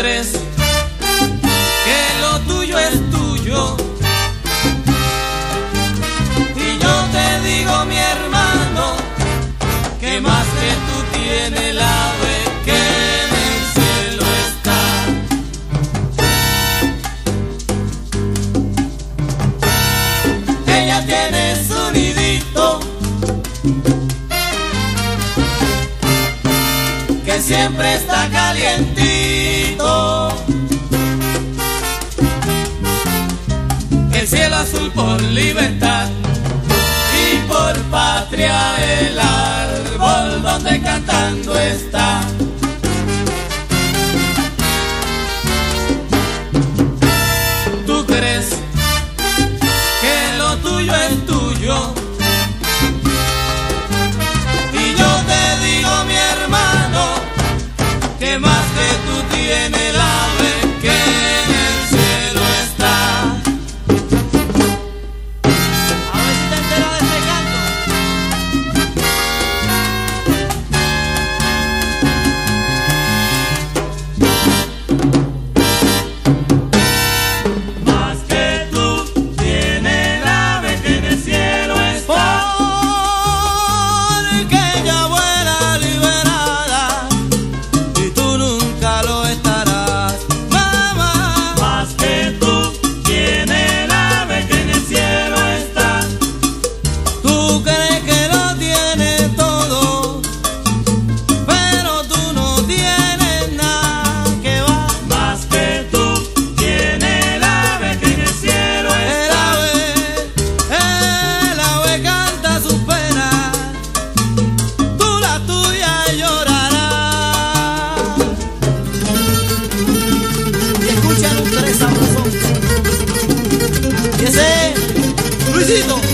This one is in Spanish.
que lo tuyo es tuyo. Y yo te digo, mi hermano, que más que tú tiene la ave que en el cielo está. Ella tiene su nidito. que Siempre está calientito. por libertad y por patria el árbol donde cantando está. necesito.